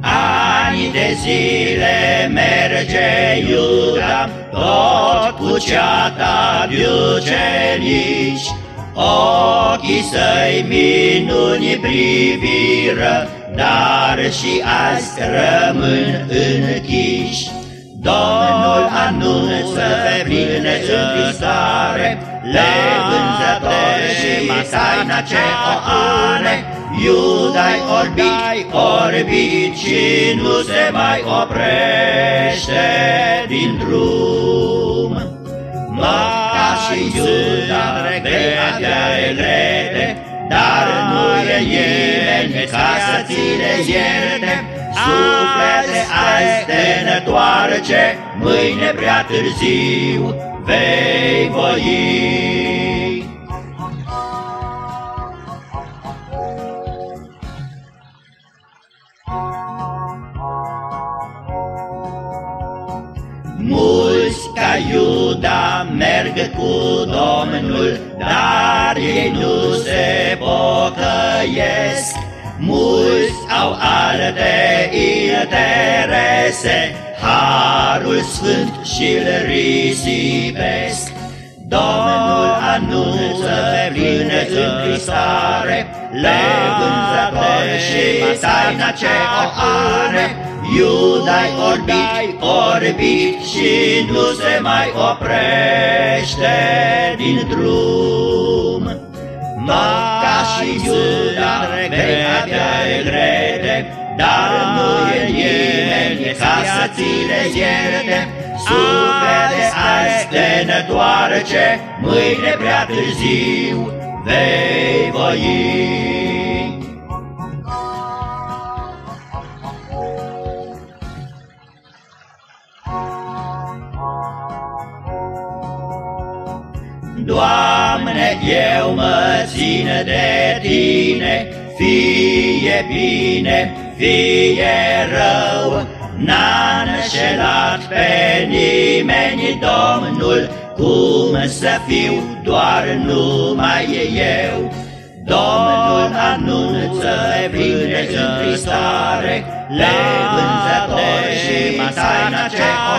Ani de zile merge Iuda, tot cu ceata de ucenici, Ochii săi minuni priviră, dar și azi rămân închiși. Domnul anunță prin întristare, le vânzători și taina ce o are, Iudai orbit, orbit și nu se mai oprește din drum. Mă ca și Iuda vei avea regrete, dar nu e nimeni ca să ți le ierte. Suflete azi te întoarce, mâine prea târziu vei voi. Mulți ca Iuda merg cu Domnul, dar ei nu se pocăiesc. Mulți au alte interese, Harul Sfânt și-l risipesc. Domnul anunță prin întristare, le vânzători și taina ce o are, Iudai orbit, orbit și nu se mai oprește din drum. Ca și Iuda vei avea regrete, dar nu e nimeni ca să ți le ierte. Suflete azi te întoarce, mâine prea târziu vei voi. Doamne, eu mă țin de Tine, fie bine, fie rău, N-a înșelat pe nimeni Domnul, cum să fiu doar numai eu. Domnul anunță prin întristare, le vânzători și taina ce o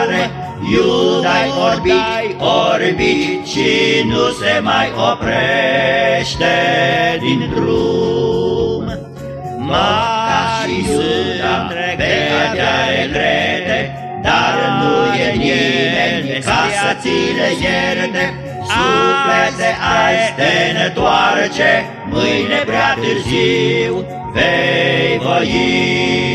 are, Iudai orbit, orbit și nu se mai oprește din drum. Maca și Iuda vei avea regrete, dar nu e nimeni ca să ți le ierte. Suflete azi te întoarce, mâine prea târziu vei voi.